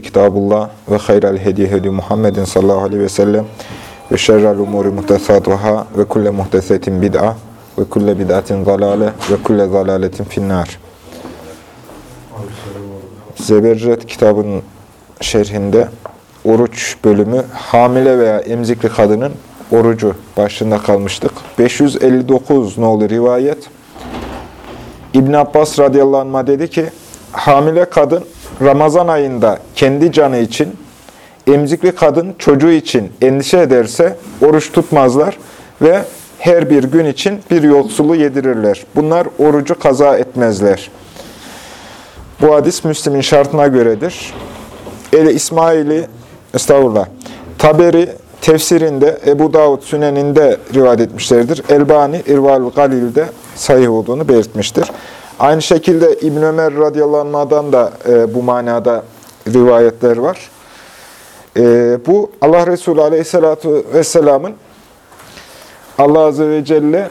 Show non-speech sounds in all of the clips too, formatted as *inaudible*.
Kitabullah ve hayral hediye hedi Muhammedin sallallahu aleyhi ve sellem ve şerrel umuri muhtesatuhâ ve kulle muhtesetin bid'a ve kulle bid'atin zalale ve kulle zalaletin finnar. Zebercet kitabının şerhinde oruç bölümü hamile veya emzikli kadının orucu başlığında kalmıştık. 559 nolu rivayet. İbn Abbas radıyallahu anh dedi ki hamile kadın Ramazan ayında kendi canı için, emzikli kadın çocuğu için endişe ederse oruç tutmazlar ve her bir gün için bir yoksulu yedirirler. Bunlar orucu kaza etmezler. Bu hadis Müslim'in şartına göredir. Eli İsmail'i, estağfurullah, Taberi tefsirinde, Ebu Davud Sünen'inde rivayet etmişlerdir. Elbani, İrval Galil'de sahih olduğunu belirtmiştir. Aynı şekilde İbn Ömer radıyallahu da e, bu manada rivayetler var. E, bu Allah Resulü aleyhissalatu vesselamın Allah azze ve celle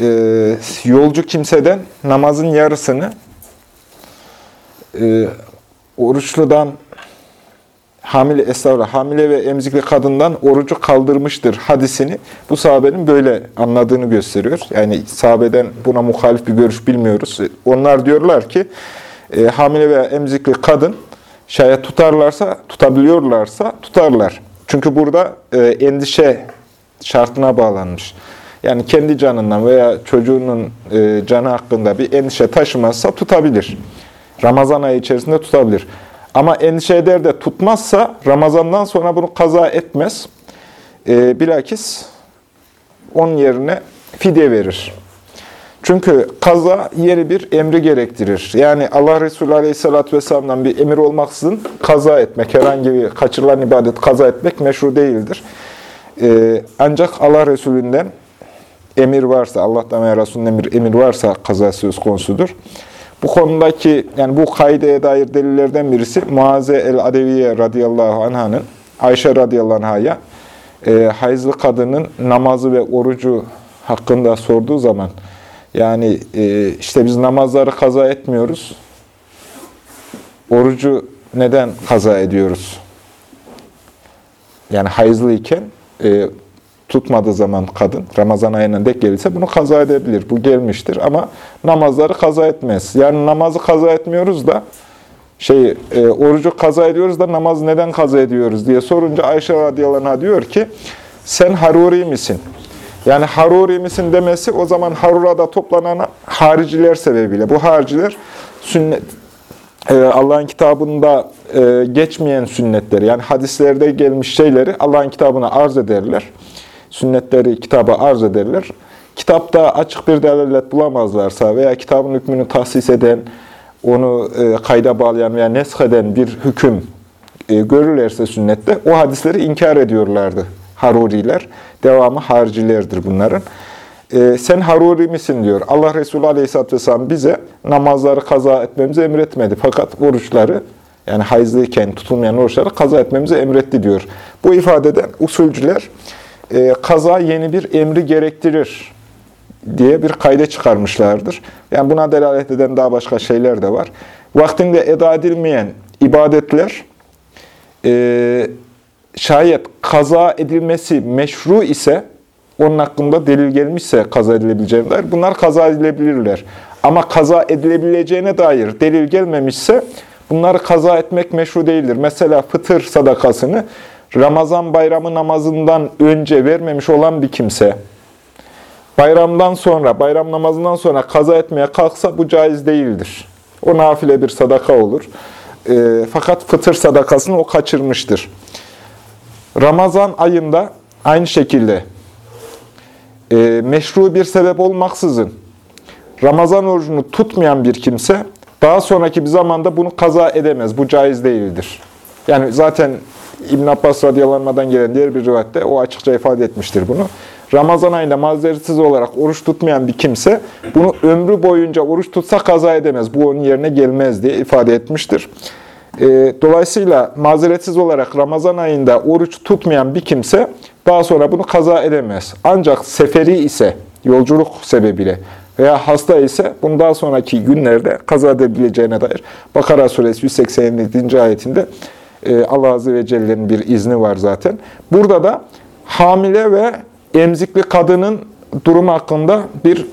e, yolcu kimseden namazın yarısını e, oruçludan hamile estağfurullah, hamile ve emzikli kadından orucu kaldırmıştır hadisini bu sahabenin böyle anladığını gösteriyor. Yani sahabeden buna muhalif bir görüş bilmiyoruz. Onlar diyorlar ki e, hamile veya emzikli kadın şayet tutarlarsa, tutabiliyorlarsa tutarlar. Çünkü burada e, endişe şartına bağlanmış. Yani kendi canından veya çocuğunun e, canı hakkında bir endişe taşımazsa tutabilir. Ramazan ayı içerisinde tutabilir. Ama endişe eder de tutmazsa Ramazan'dan sonra bunu kaza etmez. E, bilakis onun yerine fidye verir. Çünkü kaza yeri bir emri gerektirir. Yani Allah Resulü Aleyhisselatü Vesselam'dan bir emir olmaksızın kaza etmek, herhangi bir kaçırılan ibadet kaza etmek meşru değildir. E, ancak Allah Resulü'nden emir varsa, Allah'tan veya Resulü'nden bir emir varsa kaza söz konusudur. Bu konudaki, yani bu kaideye dair delillerden birisi Muaze el-Adeviye radıyallahu anh'ın Ayşe radıyallahu anh'a e, hayızlı kadının namazı ve orucu hakkında sorduğu zaman yani e, işte biz namazları kaza etmiyoruz, orucu neden kaza ediyoruz? Yani hayızlıyken e, tutmadığı zaman kadın, Ramazan ayına dek gelirse bunu kaza edebilir. Bu gelmiştir ama namazları kaza etmez. Yani namazı kaza etmiyoruz da, şey, e, orucu kaza ediyoruz da namaz neden kaza ediyoruz diye sorunca Ayşe radıyallahu anh diyor ki, sen haruri misin? Yani haruri misin demesi o zaman harurada toplanan hariciler sebebiyle. Bu hariciler sünnet, e, Allah'ın kitabında e, geçmeyen sünnetleri, yani hadislerde gelmiş şeyleri Allah'ın kitabına arz ederler sünnetleri kitaba arz ederler. Kitapta açık bir delalet bulamazlarsa veya kitabın hükmünü tahsis eden, onu e, kayda bağlayan veya nesk eden bir hüküm e, görürlerse sünnette o hadisleri inkar ediyorlardı Haruriler. Devamı haricilerdir bunların. E, sen Haruri misin diyor. Allah Resulü Aleyhisselatü Vesselam bize namazları kaza etmemizi emretmedi. Fakat oruçları yani hayızlıyken tutulmayan oruçları kaza etmemizi emretti diyor. Bu ifadeden usulcüler e, kaza yeni bir emri gerektirir diye bir kayda çıkarmışlardır. Yani buna delalet eden daha başka şeyler de var. Vaktinde eda edilmeyen ibadetler e, şayet kaza edilmesi meşru ise onun hakkında delil gelmişse kaza edilebileceğine dair bunlar kaza edilebilirler. Ama kaza edilebileceğine dair delil gelmemişse bunları kaza etmek meşru değildir. Mesela fıtır sadakasını Ramazan bayramı namazından önce vermemiş olan bir kimse, bayramdan sonra, bayram namazından sonra kaza etmeye kalksa bu caiz değildir. O nafile bir sadaka olur. E, fakat fıtır sadakasını o kaçırmıştır. Ramazan ayında aynı şekilde e, meşru bir sebep olmaksızın Ramazan orucunu tutmayan bir kimse daha sonraki bir zamanda bunu kaza edemez. Bu caiz değildir. Yani zaten İbn Abbas radıyallahu gelen diğer bir rivayette o açıkça ifade etmiştir bunu. Ramazan ayında mazeretsiz olarak oruç tutmayan bir kimse bunu ömrü boyunca oruç tutsa kaza edemez. Bu onun yerine gelmez diye ifade etmiştir. E, dolayısıyla mazeretsiz olarak Ramazan ayında oruç tutmayan bir kimse daha sonra bunu kaza edemez. Ancak seferi ise, yolculuk sebebiyle veya hasta ise bunu daha sonraki günlerde kaza edebileceğine dair Bakara suresi 187. ayetinde Allah Azze ve Celle'nin bir izni var zaten. Burada da hamile ve emzikli kadının durumu hakkında bir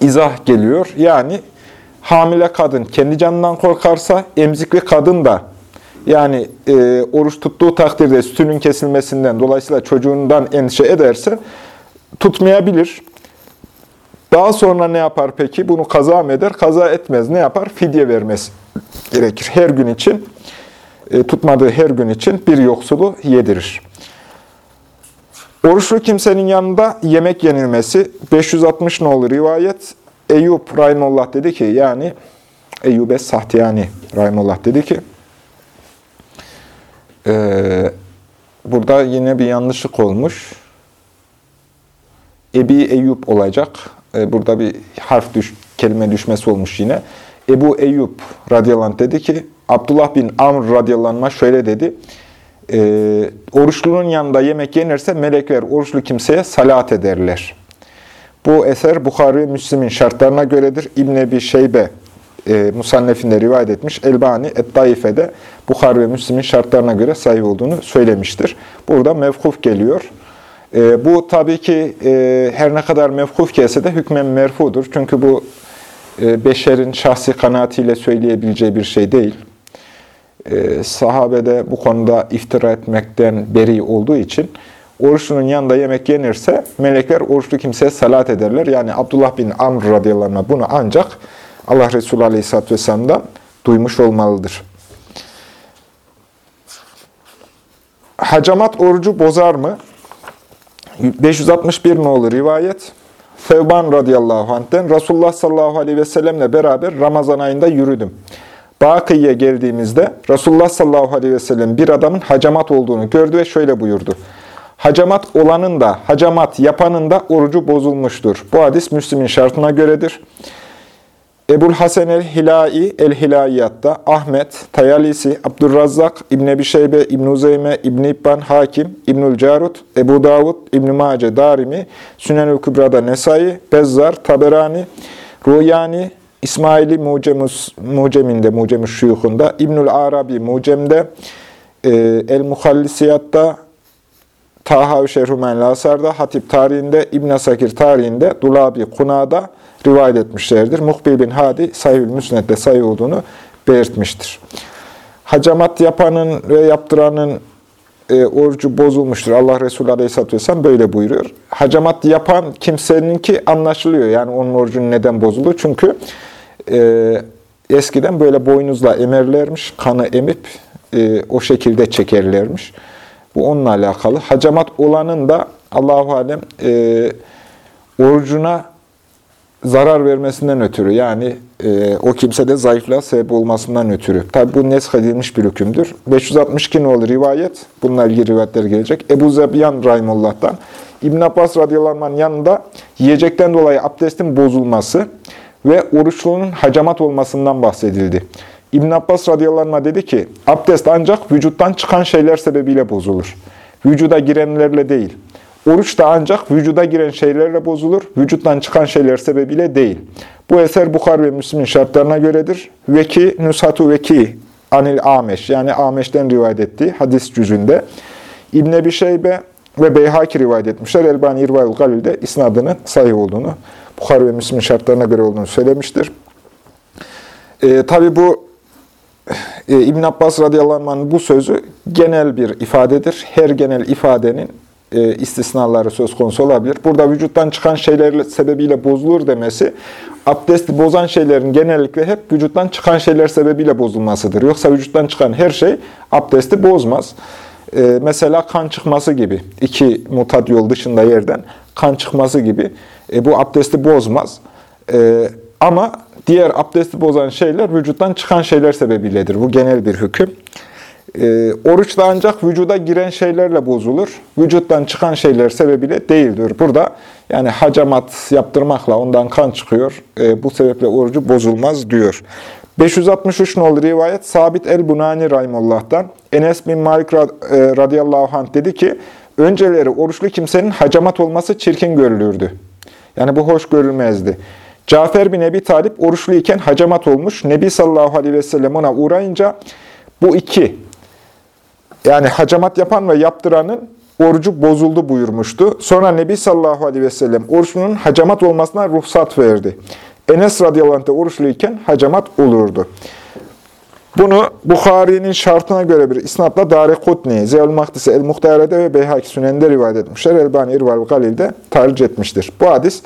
izah geliyor. Yani hamile kadın kendi canından korkarsa, emzikli kadın da yani e, oruç tuttuğu takdirde sütünün kesilmesinden, dolayısıyla çocuğundan endişe ederse tutmayabilir. Daha sonra ne yapar peki? Bunu kaza mı eder? Kaza etmez. Ne yapar? Fidye vermesi gerekir. Her gün için, e, tutmadığı her gün için bir yoksulu yedirir. Oruçlu kimsenin yanında yemek yenilmesi 560 nolu rivayet Eyüp Rahimullah dedi ki yani Eyyube Sahtiyani Rahimullah dedi ki e, burada yine bir yanlışlık olmuş. Ebi Eyüp olacak. E, burada bir harf düş, kelime düşmesi olmuş yine. Ebu Eyüp radıyallahu anh dedi ki Abdullah bin Amr radıyallahu anh şöyle dedi e, oruçlunun yanında yemek yenirse melekler oruçlu kimseye salat ederler. Bu eser Bukhari ve Müslim'in şartlarına göredir. İbn Ebi Şeybe e, Musannef'inde rivayet etmiş. Elbani Et-Daife'de Bukhari ve Müslim'in şartlarına göre sahih olduğunu söylemiştir. Burada mevkuf geliyor. E, bu tabii ki e, her ne kadar mevkuf gelse de hükmen merfudur. Çünkü bu beşerin şahsi kanaatiyle söyleyebileceği bir şey değil e, sahabede bu konuda iftira etmekten beri olduğu için oruçlunun yanında yemek yenirse melekler oruçlu kimseye salat ederler. Yani Abdullah bin Amr radıyallahu anh bunu ancak Allah Resulü aleyhisselatü vesselam'dan duymuş olmalıdır. Hacamat orucu bozar mı? 561 nolu rivayet. Fevban radıyallahu anh'ten Resulullah sallallahu aleyhi ve sellemle beraber Ramazan ayında yürüdüm. Bakı'ya geldiğimizde Resulullah sallallahu aleyhi ve sellem bir adamın hacamat olduğunu gördü ve şöyle buyurdu. Hacamat olanın da, hacamat yapanın da orucu bozulmuştur. Bu hadis Müslim'in şartına göredir. Ebul Hasan el-Hilai el-Hilayiyatta, Ahmet, Tayalisi, Abdurrazzak, İbn Ebi Şeybe, İbn Uzeyme, İbn İbban, Hakim, İbnül Carut, Ebu Davud, İbn Mace, Darimi, Sünen-ül Kübra'da Nesai, Bezzar, Taberani, Ruyani, İsmaili Mucemus, Mucem'inde, Mucemus Şuyuh'unda, İbnül Arabi Mucem'de, e, El-Muhallisiyat'ta, Taha-ı Şerhumen Lasar'da, Hatip tarihinde, İbn Sakir tarihinde, Dulabi Kuna'da rivayet etmişlerdir. Muhbil bin Hadi, Sahih-ül Müsned'de sayı olduğunu belirtmiştir. Hacamat yapanın ve yaptıranın e, orucu bozulmuştur. Allah Resulü Aleyhisselatü Vesselam böyle buyuruyor. Hacamat yapan kimseninki anlaşılıyor. Yani onun orucunun neden bozuldu? Çünkü e, eskiden böyle boynuzla emerlermiş, kanı emip e, o şekilde çekerlermiş. Bu onunla alakalı. Hacamat olanın da Allahu Alem e, orucuna zarar vermesinden ötürü yani e, o kimsede zayıflığa sebep olmasından ötürü. Tabi bu nesk edilmiş bir hükümdür. 562 nolu rivayet, bununla ilgili rivayetler gelecek. Ebu Zebiyan Rahimullah'tan İbn Abbas radıyallahu yanında yiyecekten dolayı abdestin bozulması ve oruçluğunun hacamat olmasından bahsedildi. İbn Abbas radıyallahu dedi ki, abdest ancak vücuttan çıkan şeyler sebebiyle bozulur. Vücuda girenlerle değil. Oruç da ancak vücuda giren şeylerle bozulur, vücuttan çıkan şeyler sebebiyle değil. Bu eser Bukhar ve Müslim'in şartlarına göredir. Veki, Nusatu Veki, Anil Ameş, yani Ameş'ten rivayet ettiği hadis cüzünde. İbn Ebi Şeybe ve Beyhaki rivayet etmişler. Elbani İrval Galil'de isnadının sahih olduğunu, Bukhar ve Müslim'in şartlarına göre olduğunu söylemiştir. E, Tabi bu e, İbn Abbas radıyallahu anh'ın bu sözü genel bir ifadedir. Her genel ifadenin e, istisnaları söz konusu olabilir. Burada vücuttan çıkan şeyler sebebiyle bozulur demesi, abdesti bozan şeylerin genellikle hep vücuttan çıkan şeyler sebebiyle bozulmasıdır. Yoksa vücuttan çıkan her şey abdesti bozmaz. E, mesela kan çıkması gibi, iki mutat yol dışında yerden kan çıkması gibi e, bu abdesti bozmaz. E, ama diğer abdesti bozan şeyler vücuttan çıkan şeyler sebebiyledir. Bu genel bir hüküm. E, oruç da ancak vücuda giren şeylerle bozulur. Vücuttan çıkan şeyler sebebiyle değildir. Burada yani hacamat yaptırmakla ondan kan çıkıyor. E, bu sebeple orucu bozulmaz diyor. 563 nolu rivayet Sabit el-Bunani Rahimullah'tan Enes bin Malik e, radıyallahu anh dedi ki önceleri oruçlu kimsenin hacamat olması çirkin görülürdü. Yani bu hoş görülmezdi. Cafer bin Ebi Talip oruçluyken hacamat olmuş. Nebi sallallahu aleyhi ve sellem ona uğrayınca bu iki yani hacamat yapan ve yaptıranın orucu bozuldu buyurmuştu. Sonra Nebi sallallahu aleyhi ve sellem oruçlunun hacamat olmasına ruhsat verdi. Enes radıyallahu anh oruçluyken hacamat olurdu. Bunu Bukhari'nin şartına göre bir isnatla Dare Kutni, Zeyl Mahdisi El-Muhtare'de ve Beyhaki Sünen'de rivayet etmişler. Elbani İrval Galil'de tarih etmiştir. Bu hadis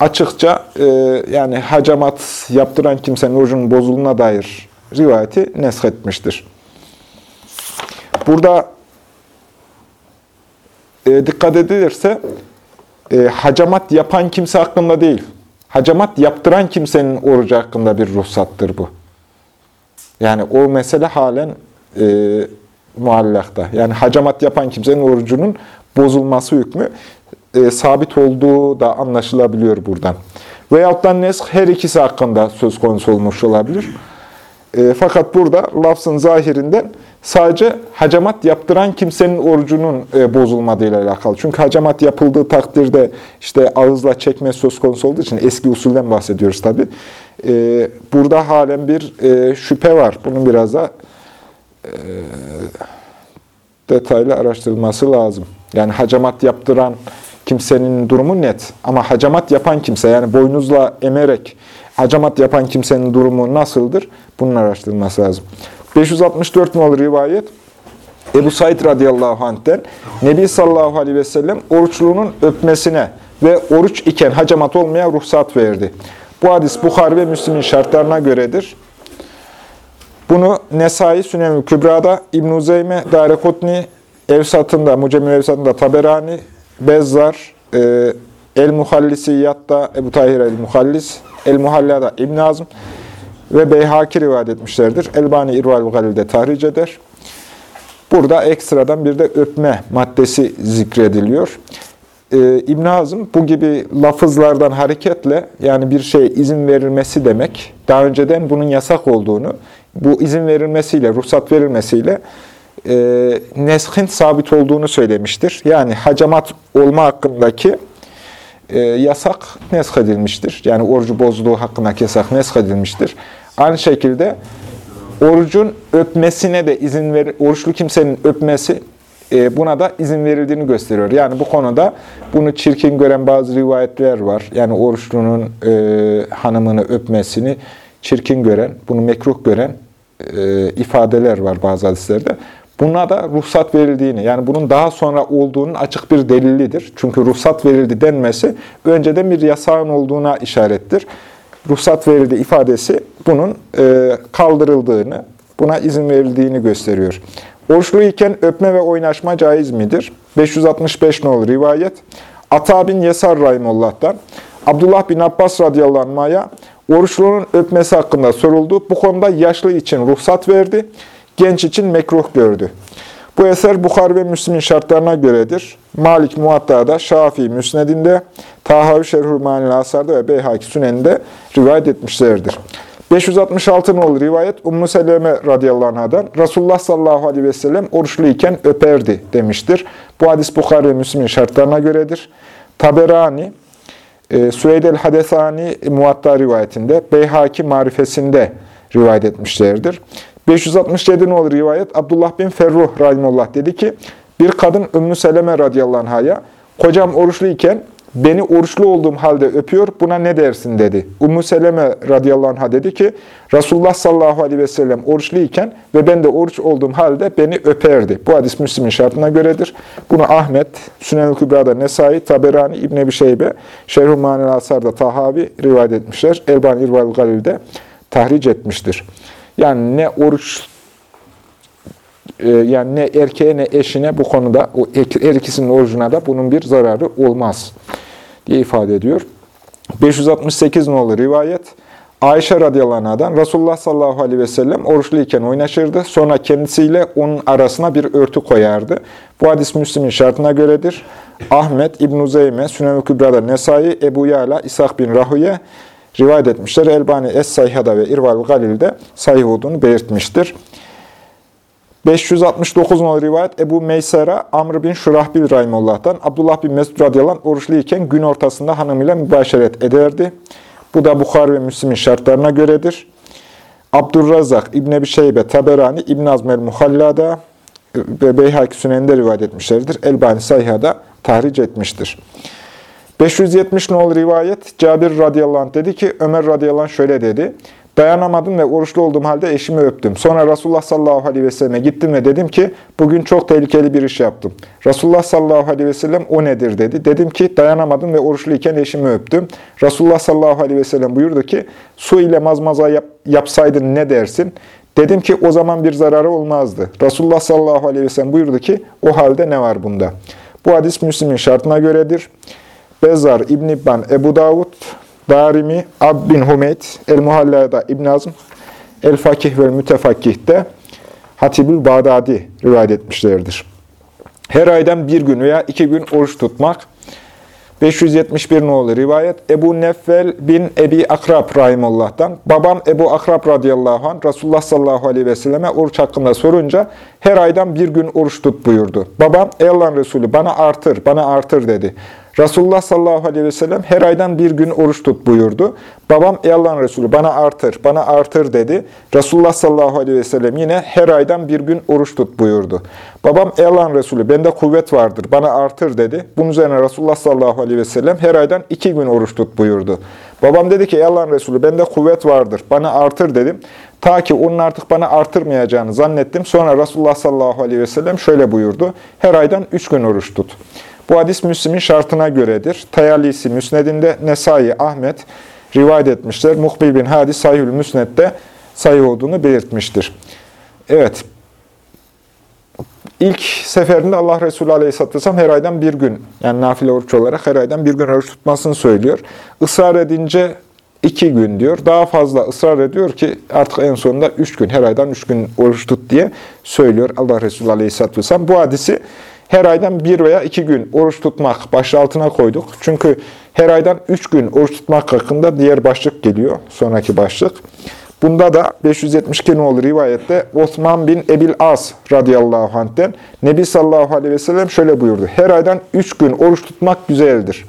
açıkça e, yani hacamat yaptıran kimsenin orucunun bozulduğuna dair rivayeti nesketmiştir. Burada e, dikkat edilirse e, hacamat yapan kimse hakkında değil, hacamat yaptıran kimsenin orucu hakkında bir ruhsattır bu. Yani o mesele halen e, muallakta. Yani hacamat yapan kimsenin orucunun bozulması hükmü e, sabit olduğu da anlaşılabiliyor buradan. Veyahut da nesk her ikisi hakkında söz konusu olmuş olabilir. E, fakat burada lafzın zahirinden sadece hacamat yaptıran kimsenin orucunun e, bozulmadığıyla alakalı. Çünkü hacamat yapıldığı takdirde işte ağızla çekme söz konusu olduğu için eski usulden bahsediyoruz tabi. E, burada halen bir e, şüphe var. Bunun biraz da e, detaylı araştırılması lazım. Yani hacamat yaptıran kimsenin durumu net. Ama hacamat yapan kimse yani boynuzla emerek hacamat yapan kimsenin durumu nasıldır? Bunun araştırılması lazım. 564 nolu rivayet Ebu Said radıyallahu anh'ten Nebi sallallahu aleyhi ve sellem oruçluğunun öpmesine ve oruç iken hacamat olmaya ruhsat verdi. Bu hadis Bukhari ve Müslim'in şartlarına göredir. Bunu Nesai Sünem-i Kübra'da, İbn-i Zeyme, Darekotni, Evsat'ında, Mucemmil Evsat'ında Taberani, Bezzar, e, El-Muhallisiyat'ta Ebu Tahir El-Muhallis, El-Muhalla'da İbn Azm ve Beyhaki rivayet etmişlerdir. Elbani İrval Galil'de tahric eder. Burada ekstradan bir de öpme maddesi zikrediliyor. Ee, İbn Hazım bu gibi lafızlardan hareketle yani bir şey izin verilmesi demek, daha önceden bunun yasak olduğunu, bu izin verilmesiyle, ruhsat verilmesiyle e, neshin sabit olduğunu söylemiştir. Yani hacamat olma hakkındaki e, yasak nesk edilmiştir. Yani orucu bozduğu hakkındaki yasak nesk edilmiştir. Aynı şekilde orucun öpmesine de izin ver, oruçlu kimsenin öpmesi e, buna da izin verildiğini gösteriyor. Yani bu konuda bunu çirkin gören bazı rivayetler var. Yani oruçlunun e, hanımını öpmesini çirkin gören, bunu mekruh gören e, ifadeler var bazı hadislerde. Buna da ruhsat verildiğini, yani bunun daha sonra olduğunun açık bir delilidir. Çünkü ruhsat verildi denmesi önceden bir yasağın olduğuna işarettir. Ruhsat verildi ifadesi bunun e, kaldırıldığını, buna izin verildiğini gösteriyor. Oruçlu iken öpme ve oynaşma caiz midir? 565 nolu rivayet. Ata bin Yesar Rahimullah'tan Abdullah bin Abbas radıyallahu anh'a oruçlunun öpmesi hakkında soruldu. Bu konuda yaşlı için ruhsat verdi genç için mekruh gördü. Bu eser Bukhar ve Müslim'in şartlarına göredir. Malik Muatta'da, Şafii Müsned'inde, Tahavi Şerhul Manil Asar'da ve Beyhaki Sünen'de rivayet etmişlerdir. 566 nolu rivayet Ummu Seleme radıyallahu anh'dan Resulullah sallallahu aleyhi ve sellem oruçluyken öperdi demiştir. Bu hadis Bukhari ve Müslim'in şartlarına göredir. Taberani, e, Süveyd el-Hadesani Muatta rivayetinde, Beyhaki marifesinde rivayet etmişlerdir. 567 olur rivayet Abdullah bin Ferruh rahimullah dedi ki bir kadın Ümmü Seleme radıyallahu anh'a kocam oruçluyken beni oruçlu olduğum halde öpüyor buna ne dersin dedi. Ümmü Seleme radıyallahu anh'a dedi ki Resulullah sallallahu aleyhi ve sellem oruçluyken ve ben de oruç olduğum halde beni öperdi. Bu hadis Müslim'in şartına göredir. Bunu Ahmet, Sünen-i Kübra'da Nesai, Taberani, İbn Ebi Şeybe, Şerh-i Manil Asar'da Tahavi rivayet etmişler. Elban İrval Galil'de tahric etmiştir. Yani ne oruç e, yani ne erkeğe ne eşine bu konuda her ikisinin orucuna da bunun bir zararı olmaz diye ifade ediyor. 568 nolu rivayet Ayşe radıyallahu anh'dan Resulullah sallallahu aleyhi ve sellem oruçluyken oynaşırdı. Sonra kendisiyle onun arasına bir örtü koyardı. Bu hadis Müslim'in şartına göredir. Ahmet, İbn-i Zeyme, Sünem-i Kübra'da Nesai, Ebu Yala, İshak bin Rahuye rivayet etmişler. Elbani Es-Sayha'da ve İrval Galil'de sahih olduğunu belirtmiştir. 569 nol rivayet Ebu Meysera Amr bin Şurahbil Rahimullah'tan Abdullah bin Mesud radıyallahu anh oruçluyken gün ortasında hanımıyla mübaşeret ederdi. Bu da Bukhari ve Müslim'in şartlarına göredir. Abdurrazak, İbn Ebi Şeybe, Taberani, İbn Azmer Muhallada ve Beyhaki Sünen'de rivayet etmişlerdir. Elbani Sayha'da tahric etmiştir. 570 nol rivayet Cabir radıyallahu anh dedi ki Ömer radıyallahu anh şöyle dedi. Dayanamadım ve oruçlu olduğum halde eşimi öptüm. Sonra Resulullah sallallahu aleyhi ve selleme gittim ve dedim ki bugün çok tehlikeli bir iş yaptım. Resulullah sallallahu aleyhi ve sellem o nedir dedi. Dedim ki dayanamadım ve oruçluyken eşimi öptüm. Resulullah sallallahu aleyhi ve sellem buyurdu ki su ile mazmaza yap, yapsaydın ne dersin? Dedim ki o zaman bir zararı olmazdı. Resulullah sallallahu aleyhi ve sellem buyurdu ki o halde ne var bunda? Bu hadis Müslim'in şartına göredir. Bezar, İbn İbban, Ebu Davud, Darimi, Ab bin Hümeyt, El-Muhalla'da İbn Azm, El-Fakih ve Mütefakih'te Hatibül Bağdadi rivayet etmişlerdir. Her aydan bir gün veya iki gün oruç tutmak. 571 nolu rivayet Ebu Neffel bin Ebi Akrab Rahimullah'tan. Babam Ebu Akrab radıyallahu anh Resulullah sallallahu aleyhi ve selleme oruç hakkında sorunca her aydan bir gün oruç tut buyurdu. Babam ey Allah'ın Resulü bana artır, bana artır dedi. Resulullah sallallahu aleyhi ve sellem her aydan bir gün oruç tut buyurdu. Babam ey Allah'ın Resulü bana artır, bana artır dedi. Resulullah sallallahu aleyhi ve sellem yine her aydan bir gün oruç tut buyurdu. Babam ey Allah'ın Resulü bende kuvvet vardır, bana artır dedi. Bunun üzerine Resulullah sallallahu aleyhi ve sellem her aydan iki gün oruç tut buyurdu. Babam dedi ki ey Allah'ın Resulü bende kuvvet vardır, bana artır dedim. Ta ki onun artık bana artırmayacağını zannettim. Sonra Resulullah sallallahu aleyhi ve sellem şöyle buyurdu. Her aydan üç gün oruç tut. Bu hadis Müslim'in şartına göredir. Tayalisi Müsned'inde Nesai, Ahmet rivayet etmişler. Muhbil bin Hadis Sahihül Müsned'de sayı olduğunu belirtmiştir. Evet. İlk seferinde Allah Resulü Aleyhisselatü Vesselam her aydan bir gün, yani nafile oruç olarak her aydan bir gün oruç tutmasını söylüyor. Israr edince iki gün diyor. Daha fazla ısrar ediyor ki artık en sonunda üç gün, her aydan üç gün oruç tut diye söylüyor Allah Resulü Aleyhisselatü Vesselam. Bu hadisi her aydan bir veya iki gün oruç tutmak başlığı altına koyduk. Çünkü her aydan üç gün oruç tutmak hakkında diğer başlık geliyor. Sonraki başlık. Bunda da 572 nolu rivayette Osman bin Ebil As radıyallahu anh'ten Nebi sallallahu aleyhi ve sellem şöyle buyurdu. Her aydan üç gün oruç tutmak güzeldir.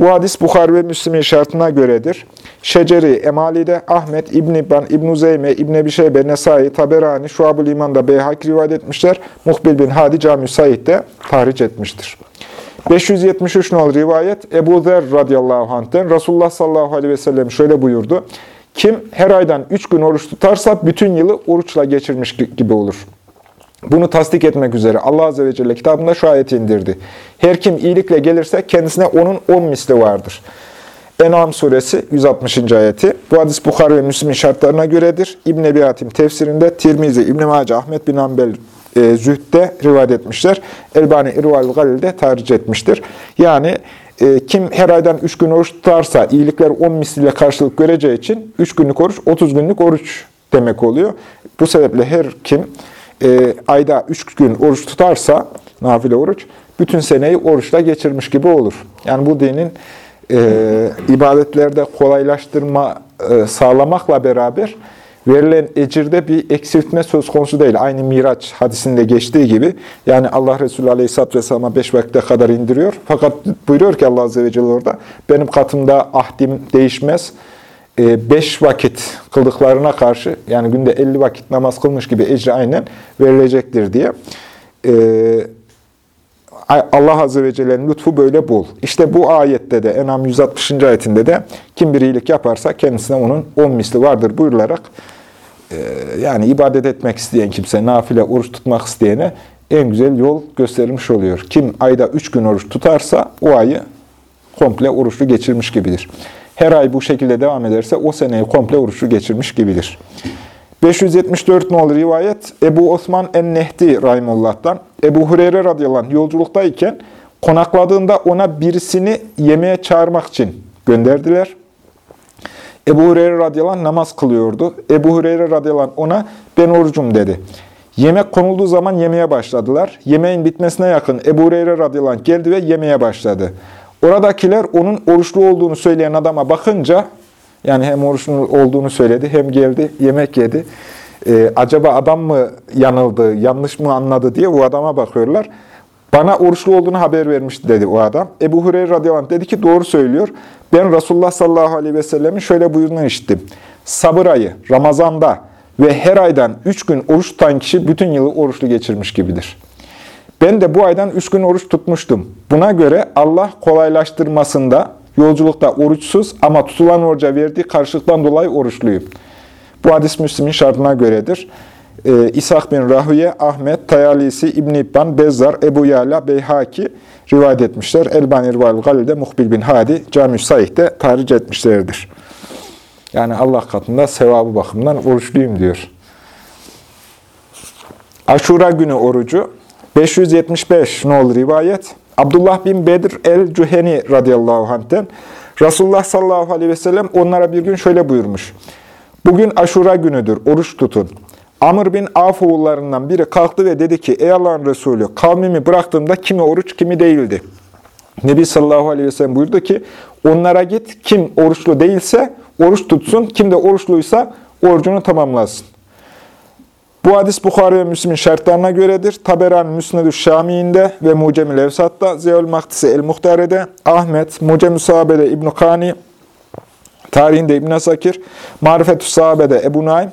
Bu hadis Bukhari ve Müslim'in şartına göredir. Şeceri, Emali'de Ahmet, İbn İbban, İbn Zeyme, İbn Ebi Şeybe, Nesai, Taberani, Şuab-ül İman'da Beyhak rivayet etmişler. Muhbil bin Hadi Cami Said de tahric etmiştir. 573 nol rivayet Ebu Zer radıyallahu anh'ten Resulullah sallallahu aleyhi ve sellem şöyle buyurdu. Kim her aydan 3 gün oruç tutarsa bütün yılı oruçla geçirmiş gibi olur. Bunu tasdik etmek üzere Allah Azze ve Celle kitabında şu ayeti indirdi. Her kim iyilikle gelirse kendisine onun on misli vardır. En'am suresi 160. ayeti. Bu hadis Bukhari ve Müslim'in şartlarına göredir. İbn Ebi Hatim tefsirinde Tirmizi, İbn Mace, Ahmet bin Ambel e, Zühd'de rivayet etmişler. Elbani İrval Galil'de tarih etmiştir. Yani e, kim her aydan 3 gün oruç tutarsa iyilikler 10 misliyle karşılık göreceği için 3 günlük oruç 30 günlük oruç demek oluyor. Bu sebeple her kim e, ayda üç gün oruç tutarsa, nafile oruç, bütün seneyi oruçla geçirmiş gibi olur. Yani bu dinin e, ibadetlerde kolaylaştırma e, sağlamakla beraber verilen ecirde bir eksiltme söz konusu değil. Aynı Miraç hadisinde geçtiği gibi. Yani Allah Resulü Aleyhisselatü Vesselam'a beş vakte kadar indiriyor. Fakat buyuruyor ki Allah Azze ve Celle orada, benim katımda ahdim değişmez. E, beş vakit kıldıklarına karşı yani günde 50 vakit namaz kılmış gibi ecri aynen verilecektir diye. E, Allah Azze ve Celle'nin lütfu böyle bul. İşte bu ayette de Enam 160. ayetinde de kim bir iyilik yaparsa kendisine onun on misli vardır buyurularak e, yani ibadet etmek isteyen kimse, nafile oruç tutmak isteyene en güzel yol gösterilmiş oluyor. Kim ayda üç gün oruç tutarsa o ayı komple oruçlu geçirmiş gibidir her ay bu şekilde devam ederse o seneyi komple oruçlu geçirmiş gibidir. 574 nolu rivayet Ebu Osman en-Nehdi Rahimullah'tan. Ebu Hureyre radıyallahu anh yolculuktayken konakladığında ona birisini yemeğe çağırmak için gönderdiler. Ebu Hureyre radıyallahu anh namaz kılıyordu. Ebu Hureyre radıyallahu anh ona ben orucum dedi. Yemek konulduğu zaman yemeye başladılar. Yemeğin bitmesine yakın Ebu Hureyre radıyallahu anh geldi ve yemeye başladı. Oradakiler onun oruçlu olduğunu söyleyen adama bakınca, yani hem oruçlu olduğunu söyledi hem geldi yemek yedi. Ee, acaba adam mı yanıldı, yanlış mı anladı diye o adama bakıyorlar. Bana oruçlu olduğunu haber vermişti dedi o adam. Ebu Hureyre radıyallahu dedi ki doğru söylüyor. Ben Resulullah sallallahu aleyhi ve sellemin şöyle buyurduğunu işittim. Sabır ayı Ramazan'da ve her aydan üç gün oruç tutan kişi bütün yılı oruçlu geçirmiş gibidir. Ben de bu aydan üç gün oruç tutmuştum. Buna göre Allah kolaylaştırmasında yolculukta oruçsuz ama tutulan oruca verdiği karşılıktan dolayı oruçluyum. Bu hadis Müslim'in şartına göredir. Ee, İshak bin Rahüye, Ahmet, Tayalisi, İbn-i İbban, Bezzar, Ebu Yala, Beyhaki rivayet etmişler. Elbani Rival Galil'de Muhbil bin Hadi, Cami-i Saih'te tahric etmişlerdir. Yani Allah katında sevabı bakımından oruçluyum diyor. Aşura günü orucu 575 ne olur rivayet. Abdullah bin Bedir el-Cüheni radıyallahu anh'ten Resulullah sallallahu aleyhi ve sellem onlara bir gün şöyle buyurmuş. Bugün aşura günüdür, oruç tutun. Amr bin Af oğullarından biri kalktı ve dedi ki, Ey Allah'ın Resulü, kavmimi bıraktığımda kimi oruç, kimi değildi. Nebi sallallahu aleyhi ve sellem buyurdu ki, onlara git, kim oruçlu değilse oruç tutsun, kim de oruçluysa orucunu tamamlasın. Bu hadis Bukhari ve Müslim'in şartlarına göredir. Taberan Müsnedü Şami'inde ve Mucem-i Levsat'ta, Zeyül Maktisi El-Muhtare'de, Ahmet, Mucem-i Sahabe'de İbn-i Kani, tarihinde İbn-i Sakir, Marifetü Sahabe'de Ebu Naim,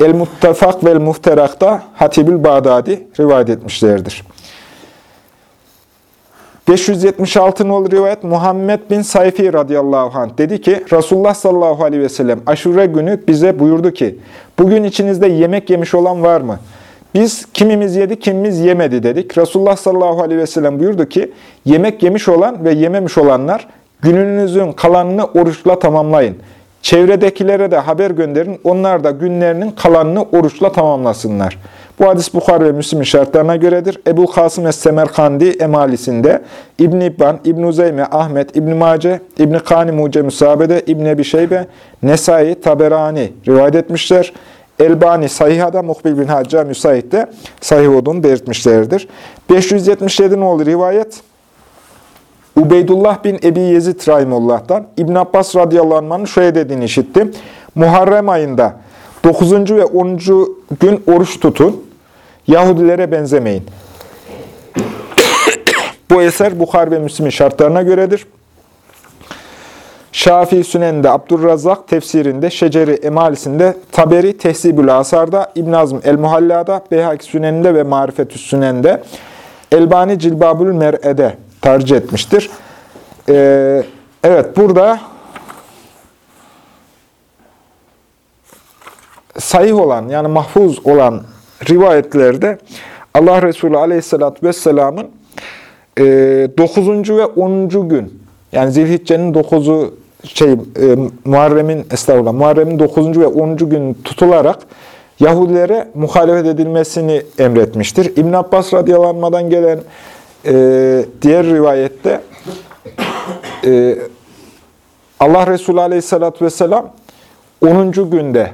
El-Muttefak ve El-Muhterak'ta Hatibül Bağdadi rivayet etmişlerdir. 576 nolu rivayet Muhammed bin Sayfi radıyallahu anh dedi ki Resulullah sallallahu aleyhi ve sellem aşure günü bize buyurdu ki bugün içinizde yemek yemiş olan var mı? Biz kimimiz yedi kimimiz yemedi dedik. Resulullah sallallahu aleyhi ve sellem buyurdu ki yemek yemiş olan ve yememiş olanlar gününüzün kalanını oruçla tamamlayın. Çevredekilere de haber gönderin. Onlar da günlerinin kalanını oruçla tamamlasınlar. Bu hadis Bukhar ve Müslim'in şartlarına göredir. Ebu Kasım Es-Semerkandi emalisinde İbn İbban, İbn Uzeyme, Ahmet, İbn Mace, İbn Kani Muce Müsabe'de, İbn Ebi Şeybe, Nesai, Taberani rivayet etmişler. Elbani Sahiha'da, Muhbil bin Hacca Müsait'te sahih olduğunu belirtmişlerdir. 577 ne oldu rivayet? Ubeydullah bin Ebi Yezid Rahimullah'tan İbn Abbas radıyallahu anh'ın şöyle dediğini işittim. Muharrem ayında 9. ve 10. gün oruç tutun. Yahudilere benzemeyin. *coughs* Bu eser Bukhar ve Müslim'in şartlarına göredir. Şafii Sünen'de, Abdurrazak tefsirinde, Şeceri Emalisinde, Taberi Tehzibül Asar'da, İbn Azm El-Muhalla'da, Beyhak Sünen'de ve Marifetü Sünen'de, Elbani Cilbabül Mer'e'de tercih etmiştir. Ee, evet, burada sahih olan, yani mahfuz olan rivayetlerde Allah Resulü Aleyhisselatü Vesselam'ın e, 9. ve 10. gün, yani Zilhicce'nin 9'u, şey, e, Muharrem'in, estağfurullah, Muharrem'in 9. ve 10. gün tutularak Yahudilere muhalefet edilmesini emretmiştir. İbn Abbas radyalanmadan gelen e, diğer rivayette e, Allah Resulü Aleyhisselatü Vesselam 10. günde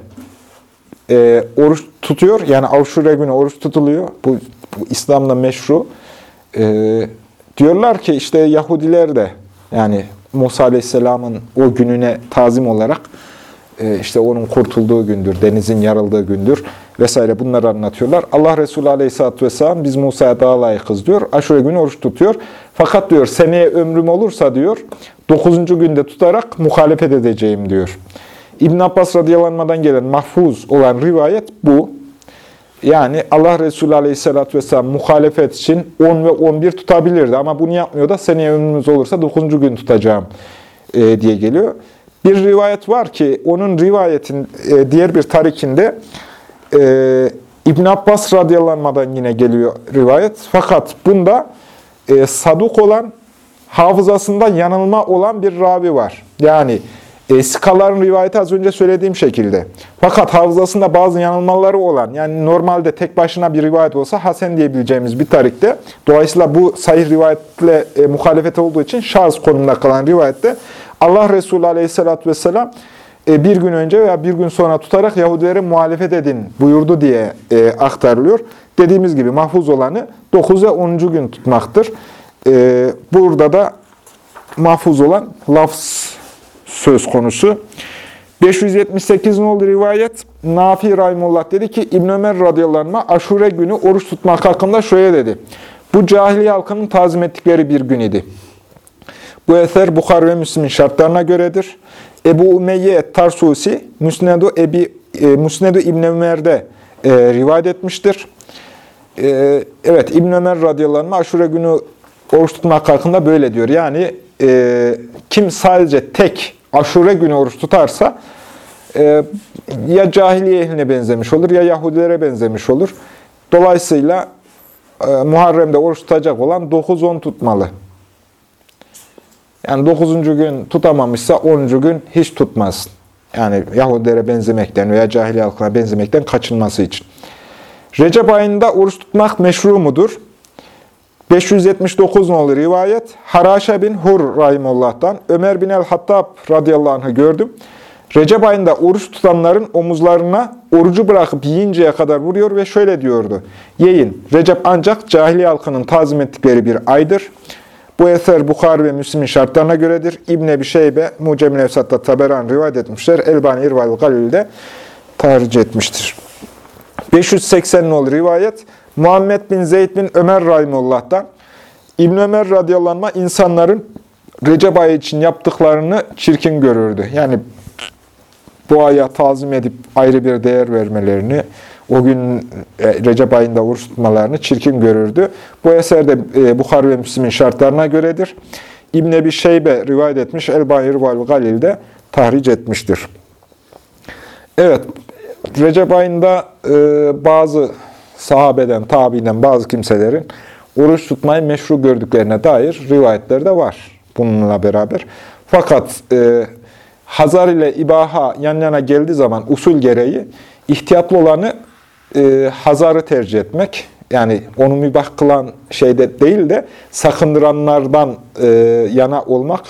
e, oruç tutuyor. Yani Avşure günü oruç tutuluyor. Bu, bu İslam'da meşru. E, diyorlar ki işte Yahudiler de yani Musa Aleyhisselam'ın o gününe tazim olarak e, işte onun kurtulduğu gündür, denizin yarıldığı gündür vesaire bunları anlatıyorlar. Allah Resulü Aleyhisselatü Vesselam biz Musa'ya daha layıkız diyor. Aşure günü oruç tutuyor. Fakat diyor seneye ömrüm olursa diyor 9. günde tutarak muhalefet edeceğim diyor. İbn Abbas radıyallahu gelen mahfuz olan rivayet bu. Yani Allah Resulü aleyhissalatü vesselam muhalefet için 10 ve 11 tutabilirdi. Ama bunu yapmıyor da seneye ömrümüz olursa 9. gün tutacağım e, diye geliyor. Bir rivayet var ki onun rivayetin e, diğer bir tarikinde e, İbn Abbas radıyallahu yine geliyor rivayet. Fakat bunda e, saduk olan, hafızasında yanılma olan bir ravi var. Yani e, Sikaların rivayeti az önce söylediğim şekilde. Fakat hafızasında bazı yanılmaları olan, yani normalde tek başına bir rivayet olsa Hasen diyebileceğimiz bir tarikte, dolayısıyla bu sahih rivayetle e, muhalefet olduğu için şahıs konumunda kalan rivayette Allah Resulü aleyhissalatü vesselam e, bir gün önce veya bir gün sonra tutarak Yahudilere muhalefet edin buyurdu diye e, aktarılıyor. Dediğimiz gibi mahfuz olanı 9 ve 10. gün tutmaktır. E, burada da mahfuz olan lafz söz konusu. 578 oldu rivayet. Nafi Rahimullah dedi ki İbn Ömer radıyallahu aşure günü oruç tutmak hakkında şöyle dedi. Bu cahiliye halkının tazim ettikleri bir gün idi. Bu eser Bukhar ve Müslim'in şartlarına göredir. Ebu Umeyye Tarsusi Müsnedu Ebi e, Müsnedu İbn Ömer'de e, rivayet etmiştir. E, evet İbn Ömer radıyallahu anh aşure günü oruç tutmak hakkında böyle diyor. Yani e, kim sadece tek aşure günü oruç tutarsa e, ya cahiliye ehline benzemiş olur ya Yahudilere benzemiş olur. Dolayısıyla e, Muharrem'de oruç tutacak olan 9-10 tutmalı. Yani 9. gün tutamamışsa 10. gün hiç tutmasın. Yani Yahudilere benzemekten veya cahiliye halkına benzemekten kaçınması için. Recep ayında oruç tutmak meşru mudur? 579 nolu rivayet Haraşe bin Hur Rahimullah'tan Ömer bin el-Hattab radıyallahu anh'ı gördüm. Recep ayında oruç tutanların omuzlarına orucu bırakıp yiyinceye kadar vuruyor ve şöyle diyordu. Yiyin, Recep ancak cahiliye halkının tazim ettikleri bir aydır. Bu eser Bukhari ve Müslim'in şartlarına göredir. İbn Ebi Şeybe, Mucem-i Nefsat'ta Taberan rivayet etmişler. Elbani İrval Galil'de tercih etmiştir. 580 nolu rivayet Muhammed bin Zeyd bin Ömer Rahimullah'tan İbn Ömer radıyallahu insanların Recep ayı için yaptıklarını çirkin görürdü. Yani bu aya tazim edip ayrı bir değer vermelerini, o gün e, Recep ayında oruç tutmalarını çirkin görürdü. Bu eser de e, Bukhari ve Müslim'in şartlarına göredir. İbn Ebi Şeybe rivayet etmiş, El-Bahir vel Galil'de tahric etmiştir. Evet, Recep ayında e, bazı sahabeden, tabi'den bazı kimselerin oruç tutmayı meşru gördüklerine dair rivayetler de var bununla beraber. Fakat e, Hazar ile ibaha yan yana geldiği zaman usul gereği ihtiyatlı olanı e, Hazar'ı tercih etmek. Yani onu mübah kılan şeyde değil de sakındıranlardan e, yana olmak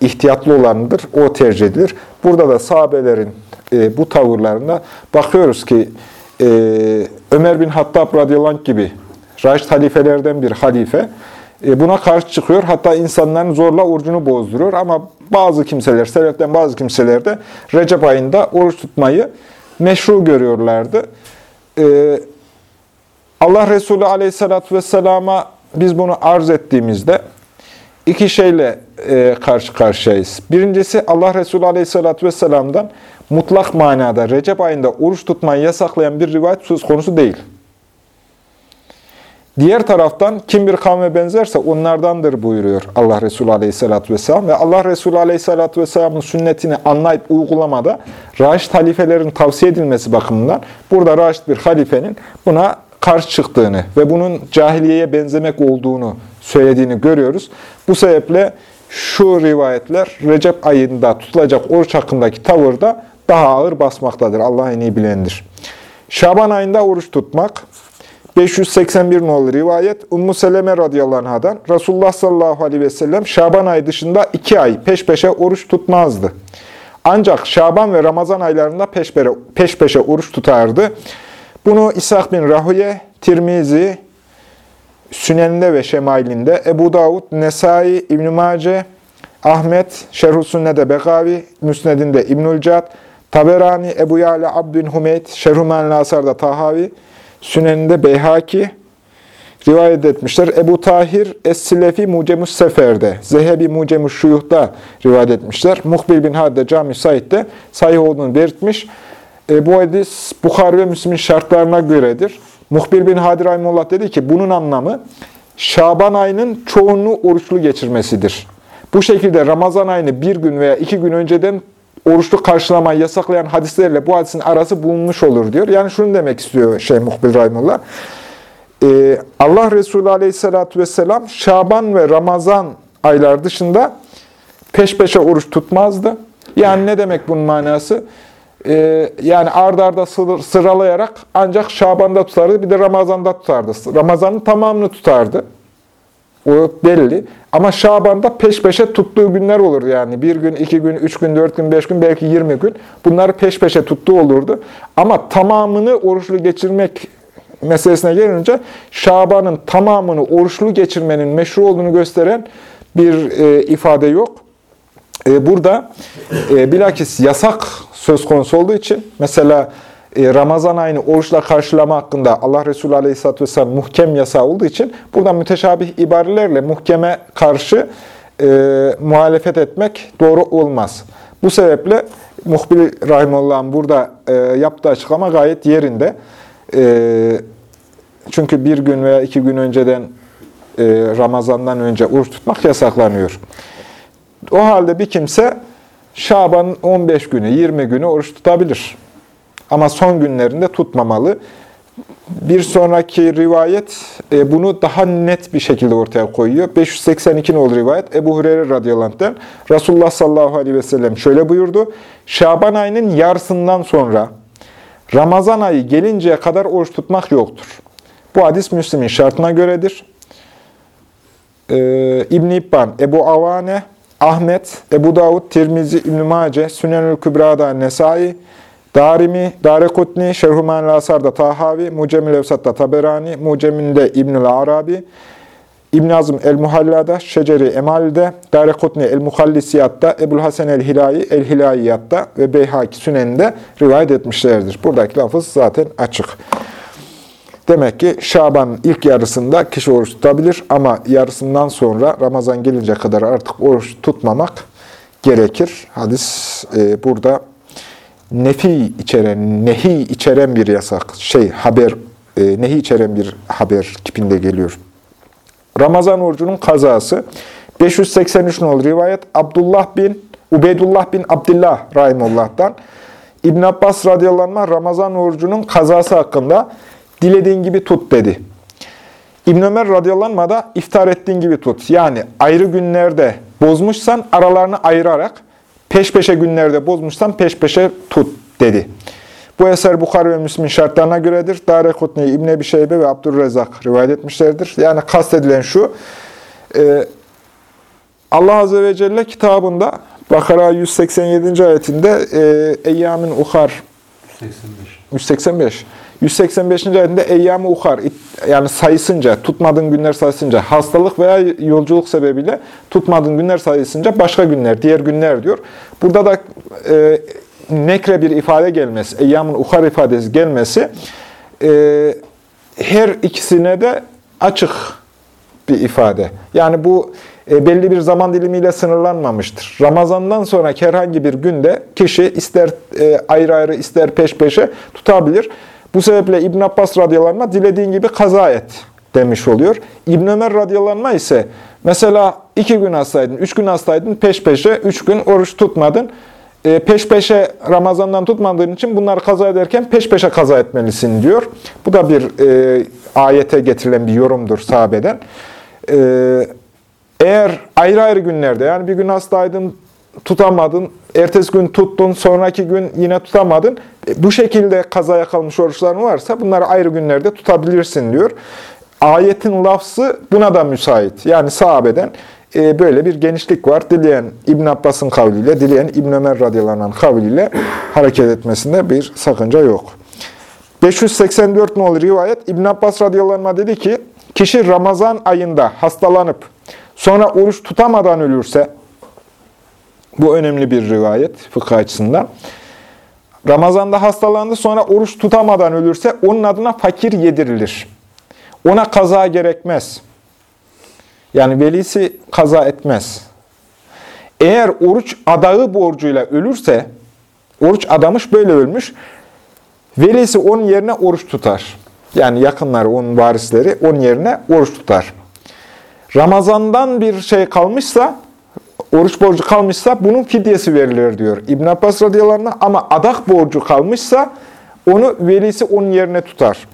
ihtiyatlı olanıdır. O tercih edilir. Burada da sahabelerin e, bu tavırlarına bakıyoruz ki e, Ömer bin Hattab radıyallahu gibi Raşid halifelerden bir halife e, buna karşı çıkıyor. Hatta insanların zorla orucunu bozduruyor. Ama bazı kimseler, seleften bazı kimseler de Recep ayında oruç tutmayı meşru görüyorlardı. E, Allah Resulü aleyhissalatü vesselama biz bunu arz ettiğimizde iki şeyle e, karşı karşıyayız. Birincisi Allah Resulü aleyhissalatü vesselam'dan mutlak manada Recep ayında oruç tutmayı yasaklayan bir rivayet söz konusu değil. Diğer taraftan kim bir kavme benzerse onlardandır buyuruyor Allah Resulü Aleyhisselatü Vesselam. Ve Allah Resulü Aleyhisselatü Vesselam'ın sünnetini anlayıp uygulamada Raşid halifelerin tavsiye edilmesi bakımından burada Raşid bir halifenin buna karşı çıktığını ve bunun cahiliyeye benzemek olduğunu söylediğini görüyoruz. Bu sebeple şu rivayetler Recep ayında tutulacak oruç hakkındaki tavırda daha ağır basmaktadır. Allah en iyi bilendir. Şaban ayında oruç tutmak, 581 nolu rivayet Ummu Seleme radıyallahu anh'dan Resulullah sallallahu aleyhi ve sellem Şaban ayı dışında iki ay peş peşe oruç tutmazdı. Ancak Şaban ve Ramazan aylarında peş, peş peşe oruç tutardı. Bunu İshak bin Rahuye, Tirmizi, Süneninde ve Şemailinde, Ebu Davud, Nesai, İbn-i Mace, Ahmet, Şerh-ü Sünne'de Begavi, Müsned'inde İbnül Cad, Taberani, Ebu Yala, Abdün Hümeyt, Şerh-ü Menlasar'da Tahavi, Süneninde Beyhaki rivayet etmişler. Ebu Tahir Es-Silefi Mucemus Sefer'de, Zehebi Mucemus Şuyuh'da rivayet etmişler. Muhbil bin Hadde Cami Said'de sahih olduğunu belirtmiş. E, bu hadis Bukhari ve Müslim'in şartlarına göredir. Muhbil bin Hadi Rahimullah dedi ki bunun anlamı Şaban ayının çoğunluğu oruçlu geçirmesidir. Bu şekilde Ramazan ayını bir gün veya iki gün önceden oruçlu karşılamayı yasaklayan hadislerle bu hadisin arası bulunmuş olur diyor. Yani şunu demek istiyor Şeyh Muhbil Rahimullah. Ee, Allah Resulü Aleyhisselatü Vesselam Şaban ve Ramazan aylar dışında peş peşe oruç tutmazdı. Yani ne demek bunun manası? Ee, yani ard arda sıralayarak ancak Şaban'da tutardı, bir de Ramazan'da tutardı. Ramazan'ın tamamını tutardı. O belli. Ama Şaban'da peş peşe tuttuğu günler olur yani. Bir gün, iki gün, üç gün, dört gün, beş gün, belki yirmi gün. Bunları peş peşe tuttuğu olurdu. Ama tamamını oruçlu geçirmek meselesine gelince Şaban'ın tamamını oruçlu geçirmenin meşru olduğunu gösteren bir e, ifade yok. E, burada e, bilakis yasak söz konusu olduğu için mesela Ramazan ayını oruçla karşılama hakkında Allah Resulü Aleyhisselatü Vesselam muhkem yasağı olduğu için burada müteşabih ibarelerle muhkeme karşı e, muhalefet etmek doğru olmaz. Bu sebeple Muhbil Rahimullah'ın burada e, yaptığı açıklama gayet yerinde. E, çünkü bir gün veya iki gün önceden e, Ramazan'dan önce oruç tutmak yasaklanıyor. O halde bir kimse Şaban'ın 15 günü, 20 günü oruç tutabilir. Ama son günlerinde tutmamalı. Bir sonraki rivayet e, bunu daha net bir şekilde ortaya koyuyor. 582 olur rivayet. Ebu Hureyre radıyallahu anh'ten Resulullah sallallahu aleyhi ve sellem şöyle buyurdu. Şaban ayının yarısından sonra Ramazan ayı gelinceye kadar oruç tutmak yoktur. Bu hadis Müslim'in şartına göredir. Ee, İbn-i İbban, Ebu Avane, Ahmet, Ebu Davud, Tirmizi, İbn-i Mace, Sünenül Kübra'da Nesai, Darimi, Darekutni, Şerhuman Lasar'da Tahavi, Mucemil Evsat'ta Taberani, Muceminde İbnül Arabi, İbn Azm el-Muhalla'da, Şeceri Emal'de, Darekutni el-Muhallisiyat'ta, Ebul Hasan el-Hilayi el-Hilaiyyat'ta ve Beyhaki Sünen'de rivayet etmişlerdir. Buradaki lafız zaten açık. Demek ki Şaban'ın ilk yarısında kişi oruç tutabilir ama yarısından sonra Ramazan gelince kadar artık oruç tutmamak gerekir. Hadis e, burada nefi içeren, nehi içeren bir yasak, şey haber, e, nehi içeren bir haber kipinde geliyor. Ramazan orucunun kazası 583 nol rivayet Abdullah bin Ubeydullah bin Abdullah Rahimullah'tan İbn Abbas radıyallahu anh Ramazan orucunun kazası hakkında dilediğin gibi tut dedi. İbn Ömer radıyallahu anh da iftar ettiğin gibi tut. Yani ayrı günlerde bozmuşsan aralarını ayırarak peş peşe günlerde bozmuşsan peş peşe tut dedi. Bu eser Bukhari ve Müslim şartlarına göredir. Darekutni, İbn Ebi Şeybe ve Abdurrezzak rivayet etmişlerdir. Yani kastedilen şu, e, Allah Azze ve Celle kitabında Bakara 187. ayetinde e, Eyyamin Uhar 185. 185. 185. ayetinde eyyam uhar yani sayısınca, tutmadığın günler sayısınca, hastalık veya yolculuk sebebiyle tutmadığın günler sayısınca başka günler, diğer günler diyor. Burada da e, nekre bir ifade gelmesi, eyyamın uhar ifadesi gelmesi e, her ikisine de açık bir ifade. Yani bu e, belli bir zaman dilimiyle sınırlanmamıştır. Ramazandan sonraki herhangi bir günde kişi ister e, ayrı ayrı ister peş peşe tutabilir. Bu sebeple İbn Abbas radıyallahu dilediğin gibi kaza et demiş oluyor. İbn Ömer radıyallahu ise mesela iki gün hastaydın, üç gün hastaydın, peş peşe üç gün oruç tutmadın. E, peş peşe Ramazan'dan tutmadığın için bunları kaza ederken peş peşe kaza etmelisin diyor. Bu da bir e, ayete getirilen bir yorumdur sahabeden. E, eğer ayrı ayrı günlerde yani bir gün hastaydın, tutamadın, ertesi gün tuttun, sonraki gün yine tutamadın. E, bu şekilde kazaya kalmış oruçların varsa bunları ayrı günlerde tutabilirsin diyor. Ayetin lafzı buna da müsait. Yani sahabeden e, böyle bir genişlik var. Dileyen İbn Abbas'ın kavliyle, dileyen İbn Ömer radıyallahu anh kavliyle hareket etmesinde bir sakınca yok. 584 nolu rivayet İbn Abbas radıyallahu dedi ki, kişi Ramazan ayında hastalanıp sonra oruç tutamadan ölürse, bu önemli bir rivayet fıkıh açısından. Ramazanda hastalandı sonra oruç tutamadan ölürse onun adına fakir yedirilir. Ona kaza gerekmez. Yani velisi kaza etmez. Eğer oruç adağı borcuyla ölürse, oruç adamış böyle ölmüş, velisi onun yerine oruç tutar. Yani yakınları, onun varisleri onun yerine oruç tutar. Ramazandan bir şey kalmışsa, oruç borcu kalmışsa bunun fidyesi verilir diyor İbn Abbas radıyallahu anh. Ama adak borcu kalmışsa onu velisi onun yerine tutar.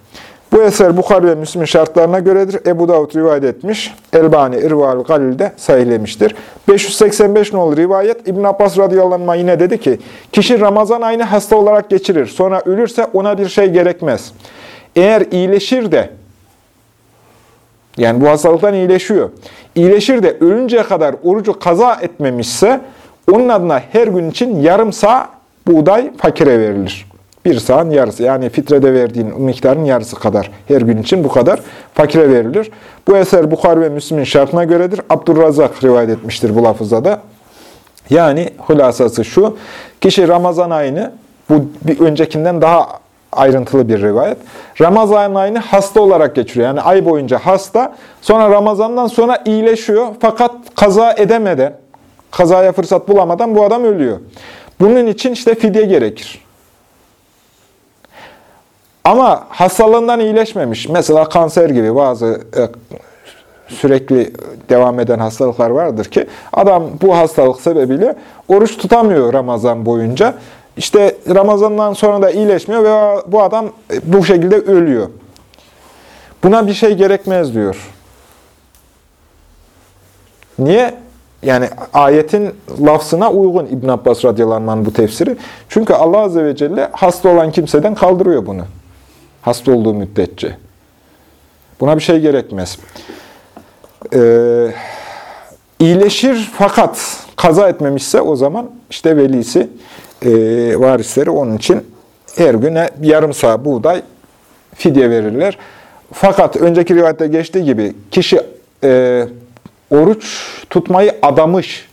Bu eser Bukhari ve Müslim şartlarına göredir. Ebu Davud rivayet etmiş. Elbani İrval Galil'de sahihlemiştir. 585 nolu rivayet İbn Abbas radıyallahu anh yine dedi ki, kişi Ramazan ayını hasta olarak geçirir. Sonra ölürse ona bir şey gerekmez. Eğer iyileşir de, yani bu hastalıktan iyileşiyor. iyileşir de ölünceye kadar orucu kaza etmemişse onun adına her gün için yarım sağ buğday fakire verilir. Bir sağın yarısı yani fitrede verdiğin miktarın yarısı kadar. Her gün için bu kadar fakire verilir. Bu eser Bukhari ve Müslim'in şartına göredir. Abdurrazak rivayet etmiştir bu lafızda da. Yani hulasası şu, kişi Ramazan ayını, bu bir öncekinden daha ayrıntılı bir rivayet. Ramazan ayını hasta olarak geçiriyor. Yani ay boyunca hasta, sonra Ramazan'dan sonra iyileşiyor. Fakat kaza edemeden, kazaya fırsat bulamadan bu adam ölüyor. Bunun için işte fidye gerekir. Ama hastalığından iyileşmemiş. Mesela kanser gibi bazı e, sürekli devam eden hastalıklar vardır ki adam bu hastalık sebebiyle oruç tutamıyor Ramazan boyunca. İşte Ramazan'dan sonra da iyileşmiyor ve bu adam bu şekilde ölüyor. Buna bir şey gerekmez diyor. Niye? Yani ayetin lafzına uygun İbn Abbas radıyallahu anh bu tefsiri. Çünkü Allah azze ve celle hasta olan kimseden kaldırıyor bunu. Hasta olduğu müddetçe. Buna bir şey gerekmez. Ee, iyileşir fakat kaza etmemişse o zaman işte velisi, e, varisleri onun için her güne yarım sağ buğday fidye verirler. Fakat önceki rivayette geçtiği gibi kişi e, oruç tutmayı adamış,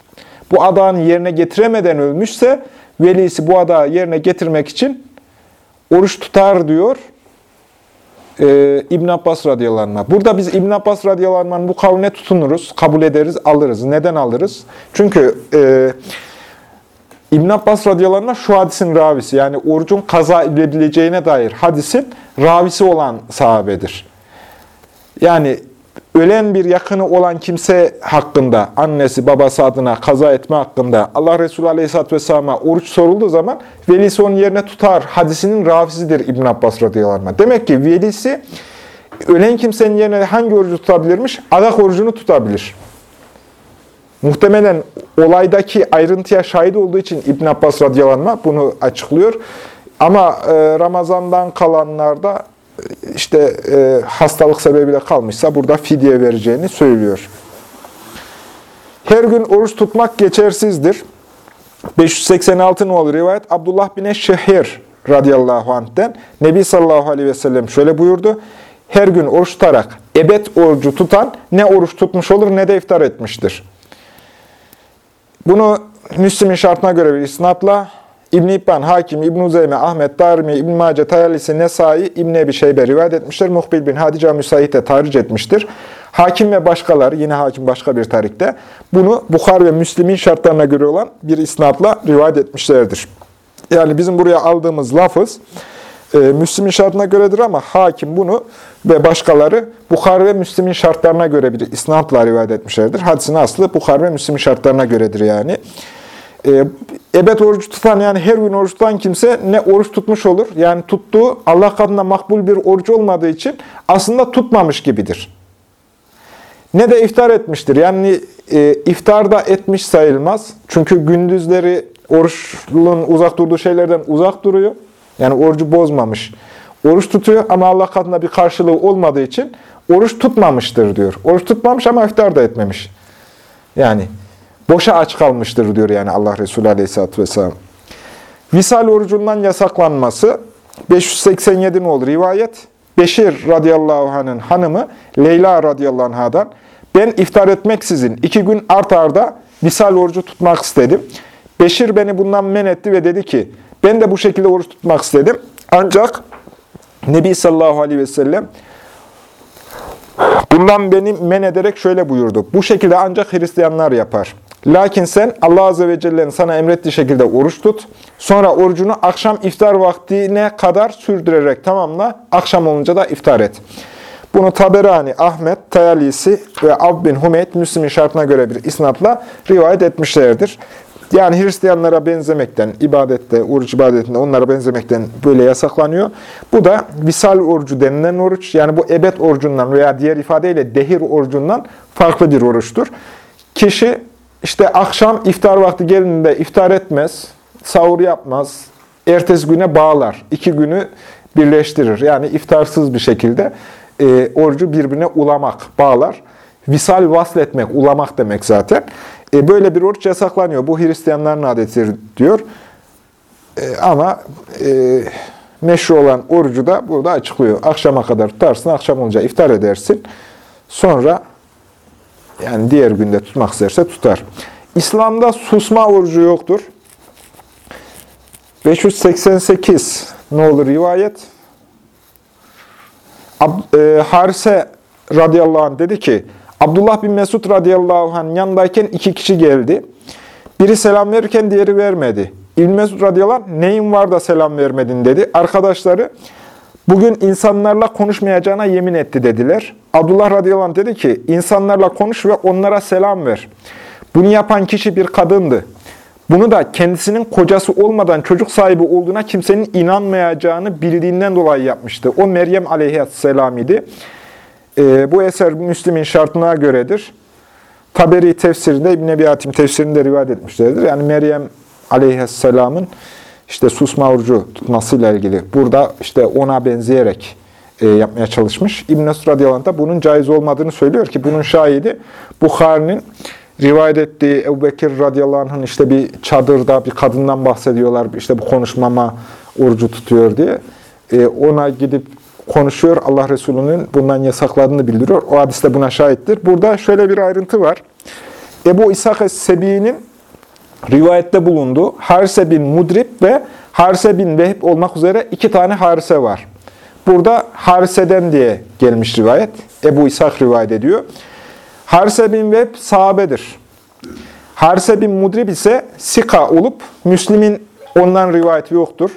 bu adağını yerine getiremeden ölmüşse velisi bu adağı yerine getirmek için oruç tutar diyor e, İbn Abbas radıyallahu anh. Burada biz İbn Abbas radıyallahu anh bu kavline tutunuruz, kabul ederiz, alırız. Neden alırız? Çünkü e, İbn Abbas radıyallahu anh şu hadisin ravisi, yani orucun kaza edilebileceğine dair hadisin ravisi olan sahabedir. Yani ölen bir yakını olan kimse hakkında, annesi, babası adına kaza etme hakkında Allah Resulü Aleyhisselatü Vesselam'a oruç sorulduğu zaman velisi onun yerine tutar. Hadisinin rafisidir İbn Abbas radıyallahu anh. Demek ki velisi ölen kimsenin yerine hangi orucu tutabilirmiş? Adak orucunu tutabilir. Muhtemelen olaydaki ayrıntıya şahit olduğu için İbn Abbas radıyallahu anh bunu açıklıyor. Ama e, Ramazan'dan kalanlarda işte e, hastalık sebebiyle kalmışsa burada fidye vereceğini söylüyor. Her gün oruç tutmak geçersizdir. 586 nolu rivayet Abdullah bin Eşşehir radıyallahu anh'ten Nebi sallallahu aleyhi ve sellem şöyle buyurdu. Her gün oruç tutarak ebed orucu tutan ne oruç tutmuş olur ne de iftar etmiştir. Bunu Müslim'in şartına göre bir isnatla İbn-i İbban, Hakim, İbn-i Uzeyme, Ahmet, Darimi, İbn-i Mace, Tayalisi, Nesai, İbn-i Ebi Şeybe rivayet etmiştir. Muhbil bin Hadice Müsait de tahric etmiştir. Hakim ve başkaları, yine hakim başka bir tarikte, bunu Bukhar ve Müslim'in şartlarına göre olan bir isnatla rivayet etmişlerdir. Yani bizim buraya aldığımız lafız, e, şartına göredir ama hakim bunu ve başkaları Bukhar ve Müslim'in şartlarına göre bir isnatla rivayet etmişlerdir. Hadisin aslı Bukhar ve Müslim'in şartlarına göredir yani. E, ebed oruç tutan yani her gün oruç tutan kimse ne oruç tutmuş olur. Yani tuttuğu Allah katında makbul bir oruç olmadığı için aslında tutmamış gibidir. Ne de iftar etmiştir. Yani e, iftar da etmiş sayılmaz. Çünkü gündüzleri oruçlunun uzak durduğu şeylerden uzak duruyor. Yani orucu bozmamış. Oruç tutuyor ama Allah katında bir karşılığı olmadığı için oruç tutmamıştır diyor. Oruç tutmamış ama iftar da etmemiş. Yani boşa aç kalmıştır diyor yani Allah Resulü Aleyhisselatü Vesselam. Visal orucundan yasaklanması 587 ne olur rivayet. Beşir radıyallahu anh'ın hanımı Leyla radıyallahu anh'dan ben iftar etmeksizin iki gün art arda visal orucu tutmak istedim. Beşir beni bundan men etti ve dedi ki ben de bu şekilde oruç tutmak istedim. Ancak Nebi sallallahu aleyhi ve sellem bundan beni men ederek şöyle buyurdu. Bu şekilde ancak Hristiyanlar yapar. Lakin sen Allah Azze ve Celle'nin sana emrettiği şekilde oruç tut. Sonra orucunu akşam iftar vaktine kadar sürdürerek tamamla. Akşam olunca da iftar et. Bunu Taberani, Ahmet, Tayalisi ve Ab bin Hümeyt Müslim'in şartına göre bir isnatla rivayet etmişlerdir. Yani Hristiyanlara benzemekten, ibadette, oruç ibadetinde onlara benzemekten böyle yasaklanıyor. Bu da visal orucu denilen oruç. Yani bu ebed orucundan veya diğer ifadeyle dehir orucundan farklı bir oruçtur. Kişi işte akşam iftar vakti geldiğinde iftar etmez, sahur yapmaz, ertesi güne bağlar. iki günü birleştirir. Yani iftarsız bir şekilde e, orucu birbirine ulamak, bağlar. Visal vasletmek, ulamak demek zaten. E, böyle bir oruç yasaklanıyor. Bu Hristiyanların adetidir diyor. E, ama e, meşru olan orucu da burada açıklıyor. Akşama kadar tutarsın, akşam olunca iftar edersin. Sonra yani diğer günde tutmak isterse tutar. İslam'da susma orucu yoktur. 588 ne olur rivayet? Ab, e, Harise radıyallahu anh dedi ki, Abdullah bin Mesud radıyallahu anh yanındayken iki kişi geldi. Biri selam verirken diğeri vermedi. İbn Mesud radıyallahu anh, neyin var da selam vermedin dedi. Arkadaşları, bugün insanlarla konuşmayacağına yemin etti dediler. Abdullah radıyallahu anh dedi ki, insanlarla konuş ve onlara selam ver. Bunu yapan kişi bir kadındı. Bunu da kendisinin kocası olmadan çocuk sahibi olduğuna kimsenin inanmayacağını bildiğinden dolayı yapmıştı. O Meryem aleyhisselam idi. E, bu eser Müslim'in şartına göredir. Taberi tefsirinde, İbn Ebi Hatim tefsirinde rivayet etmişlerdir. Yani Meryem aleyhisselamın işte susma orucu tutmasıyla ilgili burada işte ona benzeyerek e, yapmaya çalışmış. İbn-i radıyallahu da bunun caiz olmadığını söylüyor ki bunun şahidi Bukhari'nin rivayet ettiği Ebu Bekir radıyallahu işte bir çadırda bir kadından bahsediyorlar. işte bu konuşmama orucu tutuyor diye. E, ona gidip konuşuyor. Allah Resulü'nün bundan yasakladığını bildiriyor. O hadis de buna şahittir. Burada şöyle bir ayrıntı var. Ebu İshak Es-Sebi'nin rivayette bulunduğu Harse bin Mudrib ve Harse bin Vehb olmak üzere iki tane Harse var. Burada Harse'den diye gelmiş rivayet. Ebu İshak rivayet ediyor. Harse bin Vehb sahabedir. Harse bin Mudrib ise Sika olup Müslim'in ondan rivayeti yoktur.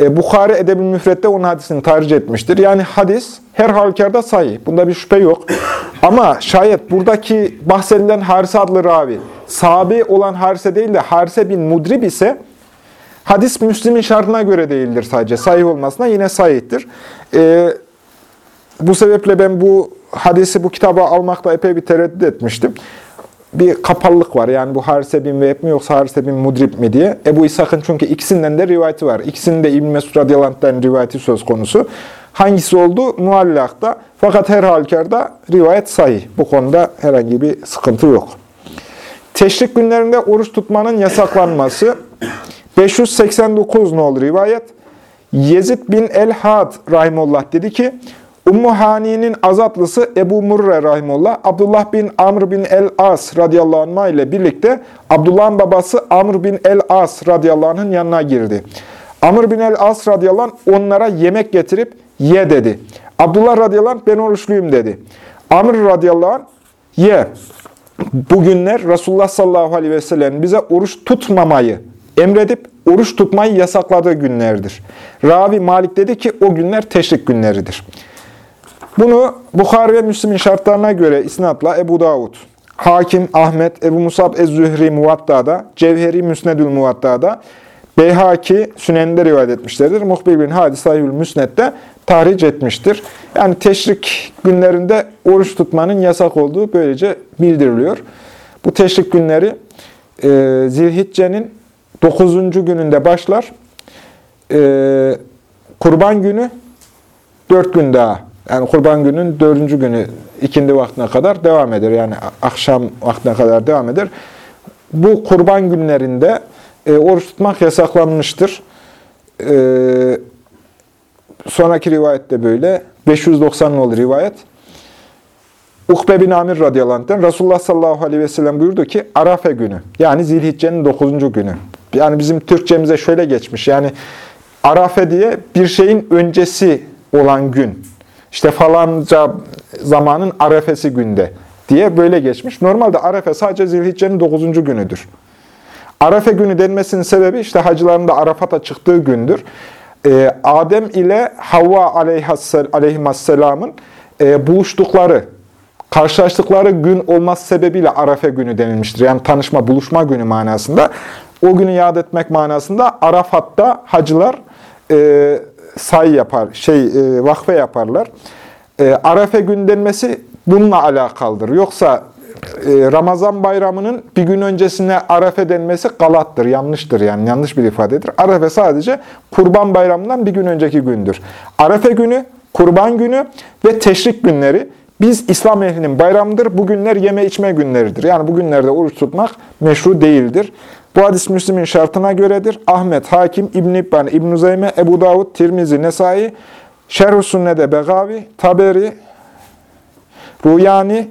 E, Bukhari Edeb-i Müfret'te onun hadisini tercih etmiştir. Yani hadis her halükarda sahih. Bunda bir şüphe yok. *coughs* Ama şayet buradaki bahsedilen Harise adlı ravi, sahabi olan Harise değil de Harise bin Mudrib ise hadis Müslim'in şartına göre değildir sadece. Sahih olmasına yine sahihtir. E, bu sebeple ben bu hadisi bu kitaba almakta epey bir tereddüt etmiştim bir kapalılık var. Yani bu Harise bin Vehb mi yoksa Harise bin Mudrib mi diye. Ebu İshak'ın çünkü ikisinden de rivayeti var. İkisinin de İbn-i Mesud radıyallahu rivayeti söz konusu. Hangisi oldu? Muallakta. Fakat her halükarda rivayet sahih. Bu konuda herhangi bir sıkıntı yok. Teşrik günlerinde oruç tutmanın yasaklanması. *coughs* 589 nol rivayet. Yezid bin el-Had rahimullah dedi ki, Ummu Hani'nin azatlısı Ebu Murre rahimullah, Abdullah bin Amr bin el-As radıyallahu anh ile birlikte Abdullah'ın babası Amr bin el-As radıyallahu anh'ın yanına girdi. Amr bin el-As radıyallahu anh onlara yemek getirip ye dedi. Abdullah radıyallahu anh ben oruçluyum dedi. Amr radıyallahu anh ye. Bugünler Resulullah sallallahu aleyhi ve sellem bize oruç tutmamayı emredip oruç tutmayı yasakladığı günlerdir. Ravi Malik dedi ki o günler teşrik günleridir. Bunu Bukhari ve Müslim'in şartlarına göre isnatla Ebu Davud, Hakim, Ahmet, Ebu Musab Ez-Zühri Muvatta'da, Cevheri Müsnedül Muvatta'da, Beyhaki Sünen'de rivayet etmişlerdir. Muhbir bin Hadis Sahihül Müsned'de tahric etmiştir. Yani teşrik günlerinde oruç tutmanın yasak olduğu böylece bildiriliyor. Bu teşrik günleri e, Zilhicce'nin 9. gününde başlar. E, Kurban günü 4 gün daha yani kurban günün dördüncü günü ikindi vaktine kadar devam eder. Yani akşam vaktine kadar devam eder. Bu kurban günlerinde e, oruç tutmak yasaklanmıştır. E, sonraki rivayette böyle. 590 olur rivayet. Ukbe bin Amir radıyallahu Resulullah sallallahu aleyhi ve sellem buyurdu ki Arafe günü yani Zilhicce'nin 9. günü. Yani bizim Türkçemize şöyle geçmiş yani Arafe diye bir şeyin öncesi olan gün işte falanca zamanın arefesi günde diye böyle geçmiş. Normalde arefe sadece zilhiccenin 9. günüdür. Arefe günü denmesinin sebebi işte hacıların da Arafat'a çıktığı gündür. Ee, Adem ile Havva aleyhisselamın e, buluştukları, karşılaştıkları gün olması sebebiyle Arafe günü denilmiştir. Yani tanışma, buluşma günü manasında. O günü yad etmek manasında Arafat'ta hacılar e, say yapar, şey e, vakfe yaparlar. E, Arefe gün denmesi bununla alakalıdır. Yoksa e, Ramazan bayramının bir gün öncesine Arefe denmesi galattır, yanlıştır yani yanlış bir ifadedir. Arefe sadece kurban bayramından bir gün önceki gündür. Arefe günü, kurban günü ve teşrik günleri Biz İslam ehlinin bayramıdır. Bu günler yeme içme günleridir. Yani bu günlerde oruç tutmak meşru değildir. Bu hadis Müslim'in şartına göredir. Ahmet, Hakim, İbn-i İbban, İbn-i Zeyme, Ebu Davud, Tirmizi, Nesai, Şerh-ü Sünne'de Begavi, Taberi, Ruyani,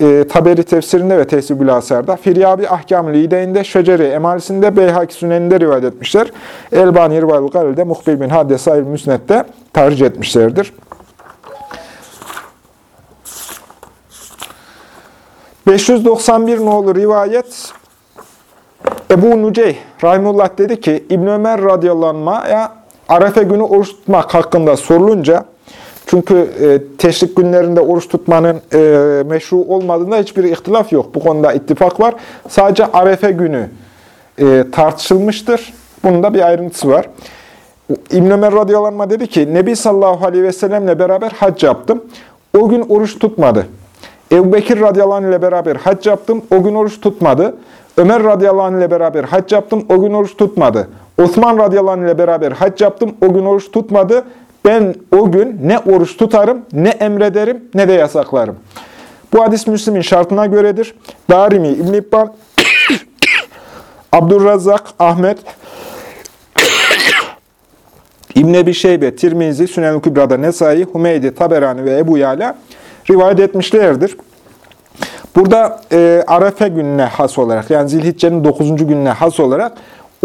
e, Taberi tefsirinde ve Tehsibül Asar'da, Firyabi Ahkam-ı Lide'inde, Şeceri Emalisi'nde, Beyhaki Sünen'inde rivayet etmişler. Elbani Rivayet-ül Galil'de, Muhbil bin Haddesayil Müsnet'te tercih etmişlerdir. 591 nolu rivayet Ebu Nuceyh Rahimullah dedi ki İbn Ömer radıyallahu anh'a Arefe günü oruç tutmak hakkında sorulunca çünkü e, teşrik günlerinde oruç tutmanın e, meşru olmadığında hiçbir ihtilaf yok. Bu konuda ittifak var. Sadece Arefe günü e, tartışılmıştır. Bunun da bir ayrıntısı var. İbn Ömer radıyallahu dedi ki Nebi sallallahu aleyhi ve sellemle beraber hac yaptım. O gün oruç tutmadı. Ebu Bekir radıyallahu ile beraber hac yaptım. O gün oruç tutmadı. Ömer radıyallahu ile beraber hac yaptım. O gün oruç tutmadı. Osman radıyallahu ile beraber hac yaptım. O gün oruç tutmadı. Ben o gün ne oruç tutarım, ne emrederim, ne de yasaklarım. Bu hadis Müslim'in şartına göredir. Darimi, İbn İbban, *coughs* Abdurrazzak, Ahmet, *coughs* İbn Ebi Şeybe, Tirmizi, Sünen-i Kübra'da Nesai, Hümeydi, Taberani ve Ebu Yala rivayet etmişlerdir. Burada e, Arefe gününe has olarak, yani Zilhicce'nin 9. gününe has olarak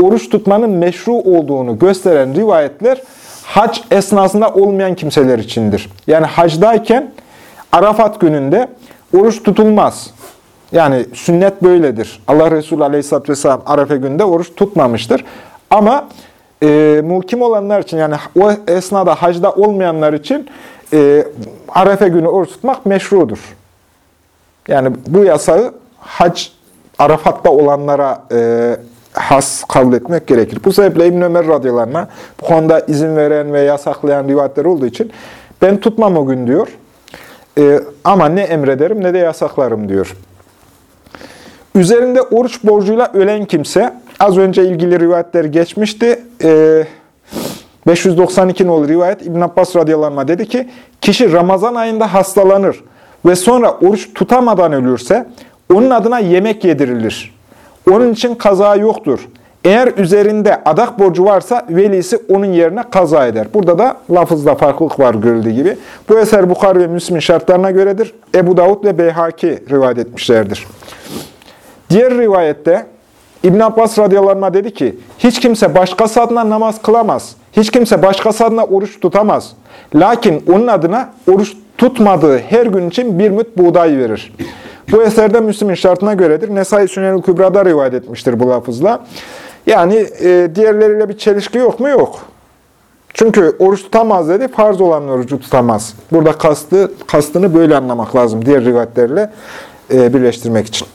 oruç tutmanın meşru olduğunu gösteren rivayetler hac esnasında olmayan kimseler içindir. Yani hacdayken Arafat gününde oruç tutulmaz. Yani sünnet böyledir. Allah Resulü Aleyhisselatü Vesselam Arefe gününde oruç tutmamıştır. Ama e, muhkim olanlar için yani o esnada hacda olmayanlar için e, Arefe günü oruç tutmak meşrudur. Yani bu yasağı hac Arafat'ta olanlara e, has kabul etmek gerekir. Bu sebeple İbn Ömer radıyallahu bu konuda izin veren ve yasaklayan rivayetler olduğu için ben tutmam o gün diyor. E, ama ne emrederim ne de yasaklarım diyor. Üzerinde oruç borcuyla ölen kimse, az önce ilgili rivayetler geçmişti. E, 592 nolu rivayet İbn Abbas radıyallahu dedi ki, kişi Ramazan ayında hastalanır ve sonra oruç tutamadan ölürse, onun adına yemek yedirilir. Onun için kaza yoktur. Eğer üzerinde adak borcu varsa velisi onun yerine kaza eder. Burada da lafızda farklılık var görüldüğü gibi. Bu eser Bukhari ve Müslim şartlarına göredir. Ebu Davud ve Beyhaki rivayet etmişlerdir. Diğer rivayette İbn Abbas radıyallahu anh dedi ki, hiç kimse başkası adına namaz kılamaz. Hiç kimse başkası adına oruç tutamaz. Lakin onun adına oruç tutmadığı her gün için bir müt buğday verir. Bu eserde Müslim'in şartına göredir. Nesai Sünen-i Kübra'da rivayet etmiştir bu lafızla. Yani e, diğerleriyle bir çelişki yok mu? Yok. Çünkü oruç tutamaz dedi, farz olan orucu tutamaz. Burada kastı, kastını böyle anlamak lazım diğer rivayetlerle e, birleştirmek için.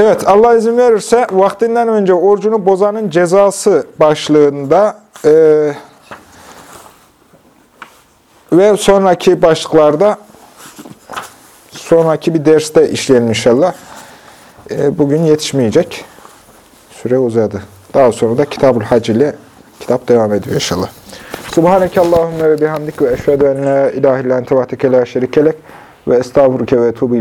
Evet, Allah izin verirse vaktinden önce orucunu bozanın cezası başlığında e, ve sonraki başlıklarda sonraki bir derste işleyelim inşallah. E, bugün yetişmeyecek. Süre uzadı. Daha sonra da Kitab-ül Hac ile kitap devam ediyor inşallah. Subhaneke Allahümme ve bihamdik ve eşhedü en la ilahe la şerikelek ve estağfurke ve etubu.